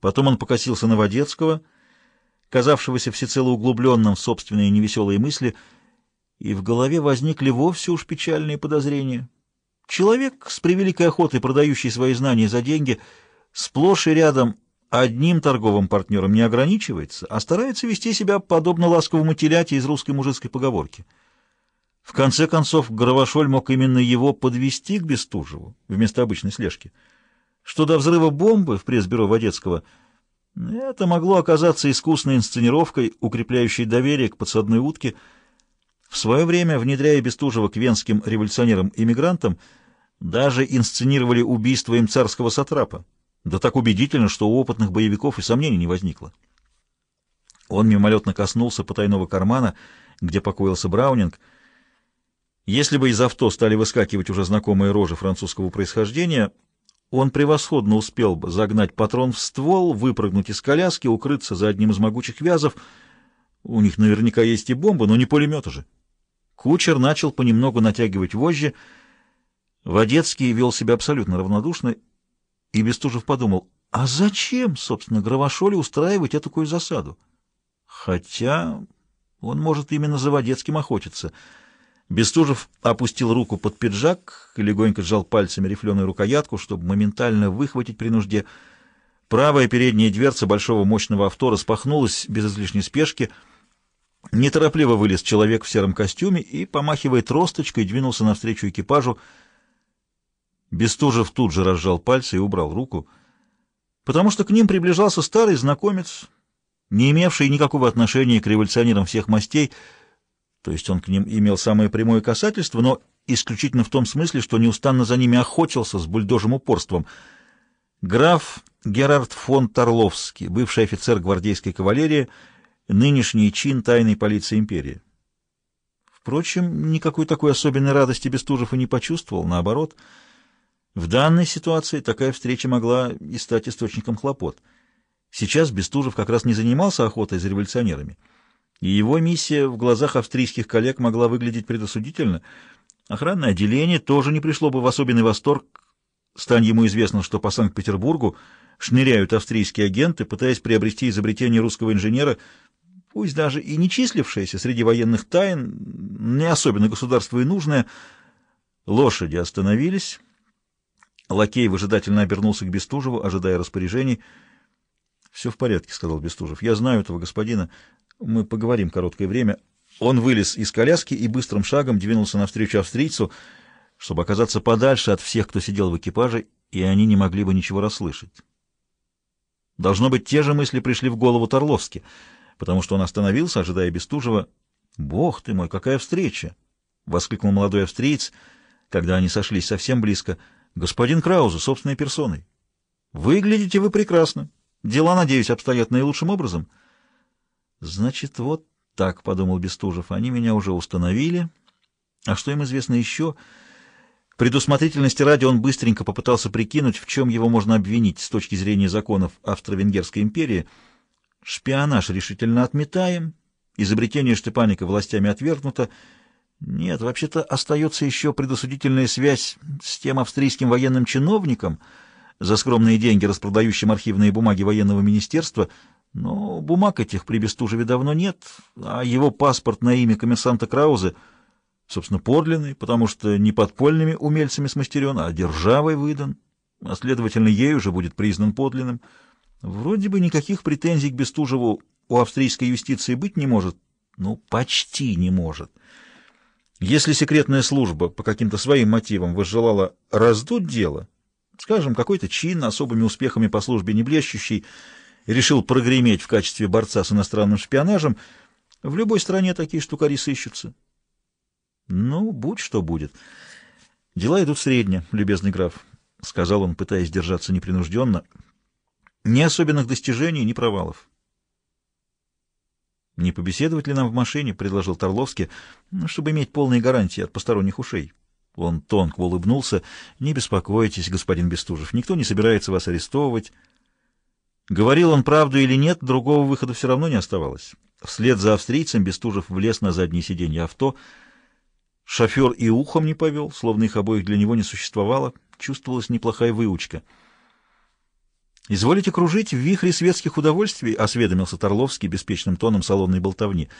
Потом он покосился на Водецкого, казавшегося всецело углубленным в собственные невеселые мысли, и в голове возникли вовсе уж печальные подозрения. Человек, с превеликой охотой продающий свои знания за деньги, сплошь и рядом одним торговым партнером не ограничивается, а старается вести себя подобно ласковому теляте из русской мужицкой поговорки. В конце концов, Гравошоль мог именно его подвести к Бестужеву вместо обычной слежки. Что до взрыва бомбы в пресс-бюро Водецкого, это могло оказаться искусной инсценировкой, укрепляющей доверие к подсадной утке. В свое время, внедряя Бестужева к венским революционерам-иммигрантам, даже инсценировали убийство им царского сатрапа. Да так убедительно, что у опытных боевиков и сомнений не возникло. Он мимолетно коснулся потайного кармана, где покоился Браунинг. Если бы из авто стали выскакивать уже знакомые рожи французского происхождения, он превосходно успел бы загнать патрон в ствол, выпрыгнуть из коляски, укрыться за одним из могучих вязов. У них наверняка есть и бомбы, но не пулеметы же. Кучер начал понемногу натягивать вожжи. Водецкий вел себя абсолютно равнодушно, и Бестужев подумал, а зачем, собственно, Гравошоле устраивать такую засаду? Хотя он может именно за Водецким охотиться — Бестужев опустил руку под пиджак и легонько сжал пальцами рифленую рукоятку, чтобы моментально выхватить при нужде. Правая передняя дверца большого мощного авто распахнулась без излишней спешки. Неторопливо вылез человек в сером костюме и, помахивая тросточкой, двинулся навстречу экипажу. Бестужев тут же разжал пальцы и убрал руку, потому что к ним приближался старый знакомец, не имевший никакого отношения к революционерам всех мастей, то есть он к ним имел самое прямое касательство, но исключительно в том смысле, что неустанно за ними охотился с бульдожим упорством. Граф Герард фон Торловский, бывший офицер гвардейской кавалерии, нынешний чин тайной полиции империи. Впрочем, никакой такой особенной радости Бестужев и не почувствовал, наоборот. В данной ситуации такая встреча могла и стать источником хлопот. Сейчас Бестужев как раз не занимался охотой за революционерами и его миссия в глазах австрийских коллег могла выглядеть предосудительно. Охранное отделение тоже не пришло бы в особенный восторг, стань ему известно, что по Санкт-Петербургу шныряют австрийские агенты, пытаясь приобрести изобретение русского инженера, пусть даже и не числившееся среди военных тайн, не особенно государству и нужное. Лошади остановились. Лакей выжидательно обернулся к Бестужеву, ожидая распоряжений. — Все в порядке, — сказал Бестужев. — Я знаю этого господина. Мы поговорим короткое время. Он вылез из коляски и быстрым шагом двинулся навстречу австрийцу, чтобы оказаться подальше от всех, кто сидел в экипаже, и они не могли бы ничего расслышать. Должно быть, те же мысли пришли в голову Торловски, потому что он остановился, ожидая Бестужева. «Бог ты мой, какая встреча!» — воскликнул молодой австриец, когда они сошлись совсем близко. «Господин Крауза, собственной персоной. Выглядите вы прекрасно. Дела, надеюсь, обстоят наилучшим образом». Значит, вот так, — подумал Бестужев, — они меня уже установили. А что им известно еще? Предусмотрительности ради он быстренько попытался прикинуть, в чем его можно обвинить с точки зрения законов Австро-Венгерской империи. Шпионаж решительно отметаем, изобретение Штепаника властями отвергнуто. Нет, вообще-то остается еще предосудительная связь с тем австрийским военным чиновником, за скромные деньги распродающим архивные бумаги военного министерства — но бумаг этих при Бестужеве давно нет, а его паспорт на имя коммерсанта Краузе, собственно, подлинный, потому что не подпольными умельцами смастерен, а державой выдан, а, следовательно, ей уже будет признан подлинным. Вроде бы никаких претензий к Бестужеву у австрийской юстиции быть не может, ну, почти не может. Если секретная служба по каким-то своим мотивам возжелала раздуть дело, скажем, какой-то чин особыми успехами по службе не блещущий, решил прогреметь в качестве борца с иностранным шпионажем, в любой стране такие штукари сыщутся. Ну, будь что будет. Дела идут средне, любезный граф, — сказал он, пытаясь держаться непринужденно. Ни особенных достижений, ни провалов. «Не побеседовать ли нам в машине?» — предложил Торловский, ну, чтобы иметь полные гарантии от посторонних ушей. Он тонко улыбнулся. «Не беспокойтесь, господин Бестужев, никто не собирается вас арестовывать». Говорил он правду или нет, другого выхода все равно не оставалось. Вслед за австрийцем Бестужев влез на заднее сиденье авто. Шофер и ухом не повел, словно их обоих для него не существовало. Чувствовалась неплохая выучка. «Изволите кружить в вихре светских удовольствий?» — осведомился Торловский беспечным тоном салонной болтовни —